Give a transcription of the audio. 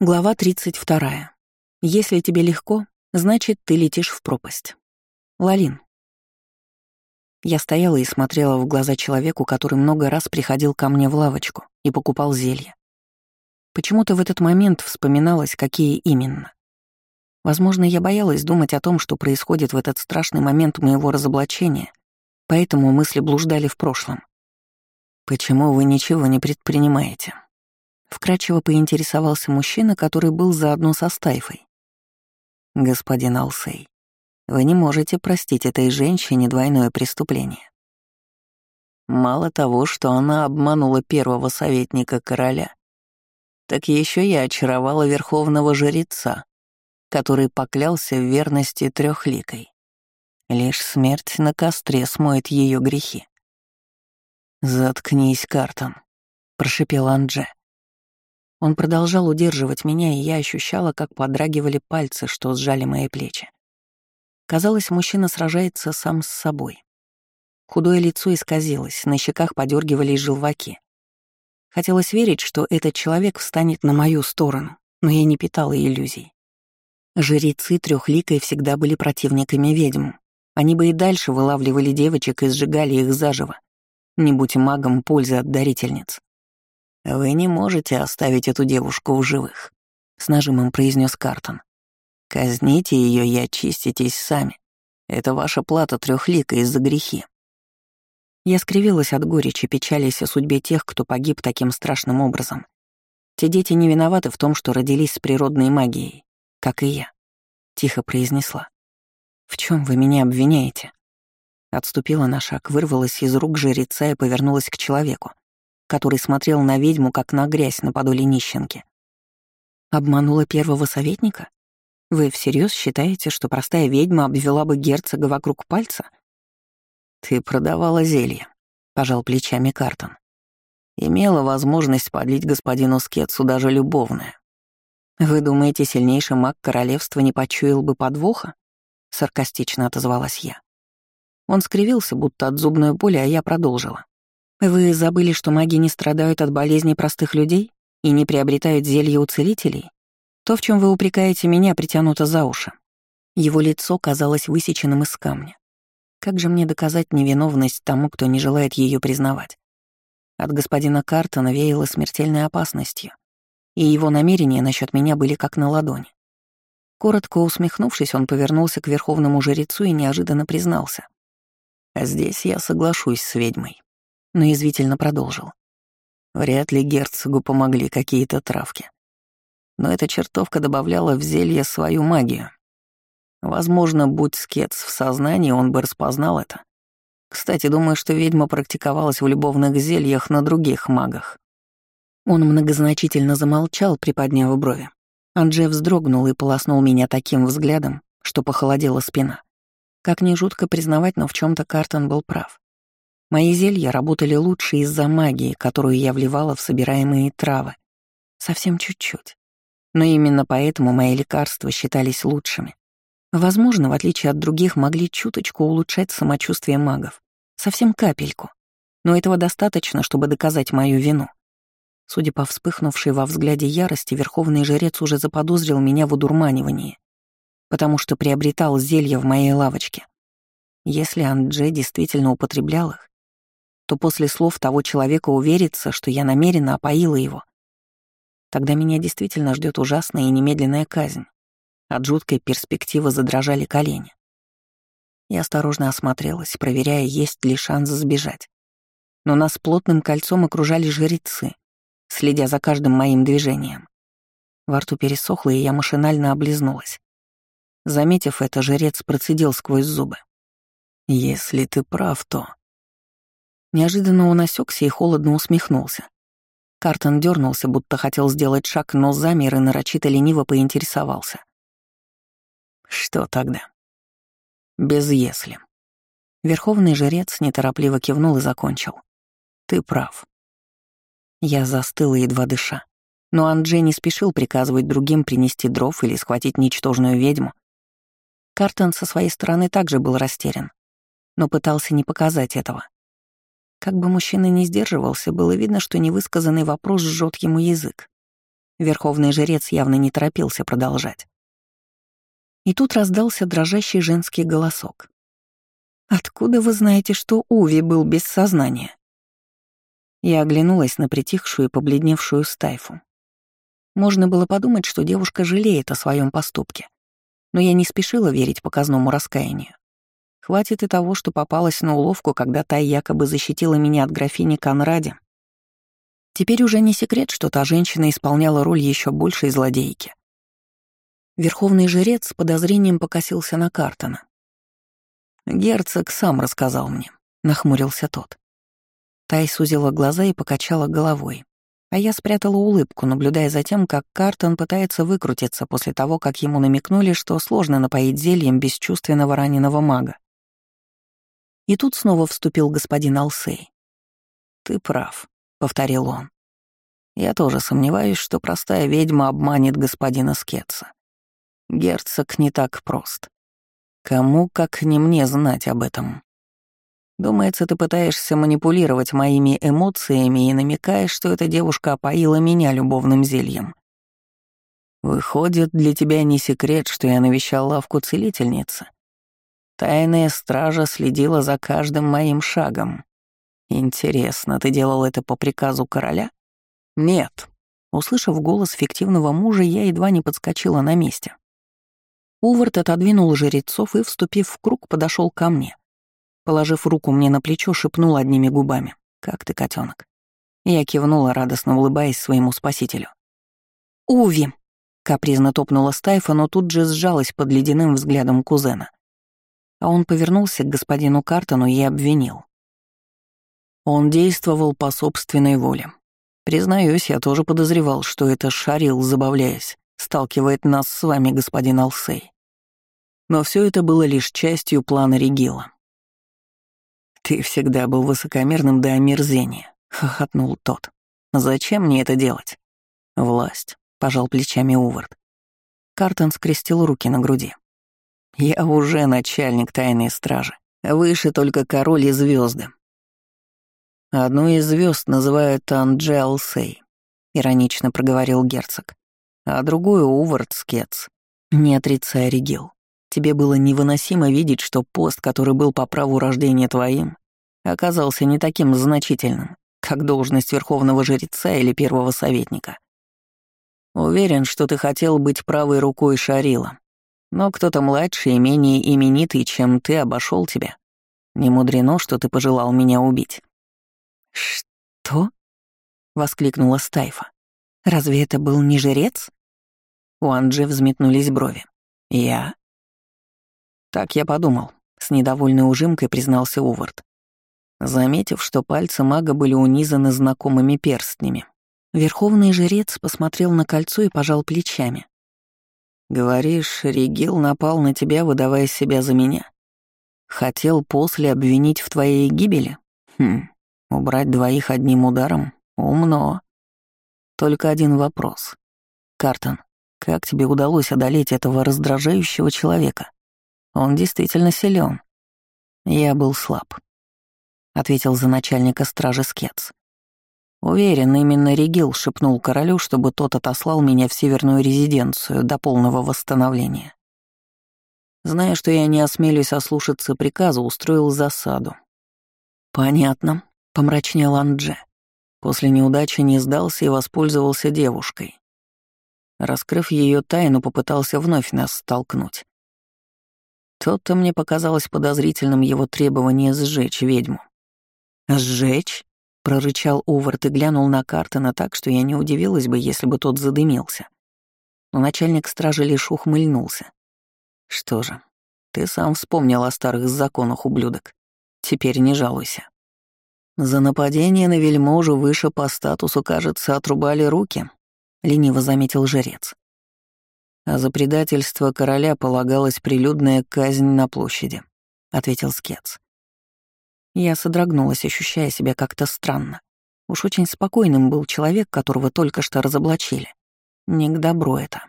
Глава 32. Если тебе легко, значит, ты летишь в пропасть. Лалин. Я стояла и смотрела в глаза человеку, который много раз приходил ко мне в лавочку и покупал зелья. Почему-то в этот момент вспоминалось, какие именно. Возможно, я боялась думать о том, что происходит в этот страшный момент моего разоблачения, поэтому мысли блуждали в прошлом. «Почему вы ничего не предпринимаете?» Вкратчиво поинтересовался мужчина, который был заодно со Стайфой. «Господин Алсей, вы не можете простить этой женщине двойное преступление. Мало того, что она обманула первого советника короля, так еще я очаровала верховного жреца, который поклялся в верности трехликой. Лишь смерть на костре смоет ее грехи. «Заткнись, Картон», — прошипел Андже. Он продолжал удерживать меня, и я ощущала, как подрагивали пальцы, что сжали мои плечи. Казалось, мужчина сражается сам с собой. Худое лицо исказилось, на щеках подергивались желваки. Хотелось верить, что этот человек встанет на мою сторону, но я не питала иллюзий. Жрецы трехликой всегда были противниками ведьм. Они бы и дальше вылавливали девочек и сжигали их заживо. Не будь магом пользы от дарительниц. «Вы не можете оставить эту девушку в живых», — с нажимом произнес Картон. «Казните ее и очиститесь сами. Это ваша плата трехлика из-за грехи». Я скривилась от горечи, печались о судьбе тех, кто погиб таким страшным образом. Те дети не виноваты в том, что родились с природной магией, как и я, — тихо произнесла. «В чем вы меня обвиняете?» Отступила на шаг, вырвалась из рук жреца и повернулась к человеку который смотрел на ведьму, как на грязь на подоле нищенки. Обманула первого советника? Вы всерьез считаете, что простая ведьма обвела бы герцога вокруг пальца? Ты продавала зелье, пожал плечами Картон. Имела возможность подлить господину Скетсу даже любовное. Вы думаете, сильнейший маг королевства не почуял бы подвоха? Саркастично отозвалась я. Он скривился, будто от зубной боли, а я продолжила. Вы забыли, что маги не страдают от болезней простых людей и не приобретают зелья у целителей? То, в чем вы упрекаете меня, притянуто за уши. Его лицо казалось высеченным из камня. Как же мне доказать невиновность тому, кто не желает ее признавать? От господина Картона веяло смертельной опасностью, и его намерения насчет меня были как на ладони. Коротко усмехнувшись, он повернулся к верховному жрецу и неожиданно признался. «Здесь я соглашусь с ведьмой но язвительно продолжил. Вряд ли герцогу помогли какие-то травки. Но эта чертовка добавляла в зелье свою магию. Возможно, будь скетс в сознании, он бы распознал это. Кстати, думаю, что ведьма практиковалась в любовных зельях на других магах. Он многозначительно замолчал, приподняв брови. Анджей вздрогнул и полоснул меня таким взглядом, что похолодела спина. Как ни жутко признавать, но в чем то Картон был прав. Мои зелья работали лучше из-за магии, которую я вливала в собираемые травы. Совсем чуть-чуть. Но именно поэтому мои лекарства считались лучшими. Возможно, в отличие от других, могли чуточку улучшать самочувствие магов. Совсем капельку. Но этого достаточно, чтобы доказать мою вину. Судя по вспыхнувшей во взгляде ярости, верховный жрец уже заподозрил меня в удурманивании, потому что приобретал зелья в моей лавочке. Если Андже действительно употреблял их, то после слов того человека уверится, что я намеренно опоила его. Тогда меня действительно ждет ужасная и немедленная казнь. От жуткой перспективы задрожали колени. Я осторожно осмотрелась, проверяя, есть ли шанс сбежать. Но нас плотным кольцом окружали жрецы, следя за каждым моим движением. Во рту пересохло, и я машинально облизнулась. Заметив это, жрец процедил сквозь зубы. «Если ты прав, то...» Неожиданно он осекся и холодно усмехнулся. Картон дернулся, будто хотел сделать шаг, но замер и нарочито лениво поинтересовался. «Что тогда?» «Без «если». Верховный жрец неторопливо кивнул и закончил. «Ты прав». Я застыла, едва дыша. Но Анджей не спешил приказывать другим принести дров или схватить ничтожную ведьму. Картон со своей стороны также был растерян, но пытался не показать этого. Как бы мужчина ни сдерживался, было видно, что невысказанный вопрос жжет ему язык. Верховный жрец явно не торопился продолжать. И тут раздался дрожащий женский голосок. «Откуда вы знаете, что Уви был без сознания?» Я оглянулась на притихшую и побледневшую стайфу. Можно было подумать, что девушка жалеет о своем поступке. Но я не спешила верить показному раскаянию. Хватит и того, что попалась на уловку, когда та якобы защитила меня от графини Конради. Теперь уже не секрет, что та женщина исполняла роль еще большей злодейки. Верховный жрец с подозрением покосился на Картона. «Герцог сам рассказал мне», — нахмурился тот. Тай сузила глаза и покачала головой, а я спрятала улыбку, наблюдая за тем, как Картон пытается выкрутиться после того, как ему намекнули, что сложно напоить зельем бесчувственного раненого мага. И тут снова вступил господин Алсей. «Ты прав», — повторил он. «Я тоже сомневаюсь, что простая ведьма обманет господина Скетса. Герцог не так прост. Кому, как не мне, знать об этом?» Думается, ты пытаешься манипулировать моими эмоциями и намекаешь, что эта девушка опоила меня любовным зельем. Выходит, для тебя не секрет, что я навещал лавку целительницы. Тайная стража следила за каждым моим шагом. Интересно, ты делал это по приказу короля? Нет. Услышав голос фиктивного мужа, я едва не подскочила на месте. Увард отодвинул жрецов и, вступив в круг, подошел ко мне. Положив руку мне на плечо, шепнул одними губами. «Как ты, котенок? Я кивнула, радостно улыбаясь своему спасителю. «Уви!» — капризно топнула Стайфа, но тут же сжалась под ледяным взглядом кузена а он повернулся к господину Картону и обвинил. Он действовал по собственной воле. Признаюсь, я тоже подозревал, что это Шарил, забавляясь, сталкивает нас с вами, господин Алсей. Но все это было лишь частью плана Регила. «Ты всегда был высокомерным до омерзения», — хохотнул тот. «Зачем мне это делать?» «Власть», — пожал плечами Увард. Картон скрестил руки на груди. Я уже начальник тайной стражи. Выше только король и звезды. Одну из звезд называют Анджел Сей, иронично проговорил герцог, а другую Увард Скетс. Не отрицай, Регил. Тебе было невыносимо видеть, что пост, который был по праву рождения твоим, оказался не таким значительным, как должность верховного жреца или первого советника. Уверен, что ты хотел быть правой рукой Шарила, но кто-то младше и менее именитый, чем ты, обошел тебя. Не мудрено, что ты пожелал меня убить». «Что?» — воскликнула Стайфа. «Разве это был не жрец?» У Анджи взметнулись брови. «Я?» «Так я подумал», — с недовольной ужимкой признался Увард. Заметив, что пальцы мага были унизаны знакомыми перстнями, верховный жрец посмотрел на кольцо и пожал плечами. Говоришь, Ригил напал на тебя, выдавая себя за меня? Хотел после обвинить в твоей гибели? Хм, убрать двоих одним ударом? Умно. Только один вопрос. Картон, как тебе удалось одолеть этого раздражающего человека? Он действительно силен. Я был слаб, ответил за начальника стражи Скетс. Уверен, именно Регил шепнул королю, чтобы тот отослал меня в северную резиденцию до полного восстановления. Зная, что я не осмелюсь ослушаться приказа, устроил засаду. «Понятно», — помрачнел Андже. После неудачи не сдался и воспользовался девушкой. Раскрыв ее тайну, попытался вновь нас столкнуть. То-то мне показалось подозрительным его требование сжечь ведьму. «Сжечь?» Прорычал Увард и глянул на Картона так, что я не удивилась бы, если бы тот задымился. Но начальник стражи лишь ухмыльнулся. «Что же, ты сам вспомнил о старых законах, ублюдок. Теперь не жалуйся. За нападение на вельможу выше по статусу, кажется, отрубали руки», — лениво заметил жрец. «А за предательство короля полагалась прилюдная казнь на площади», — ответил Скетс. Я содрогнулась, ощущая себя как-то странно. Уж очень спокойным был человек, которого только что разоблачили. Не к добру это.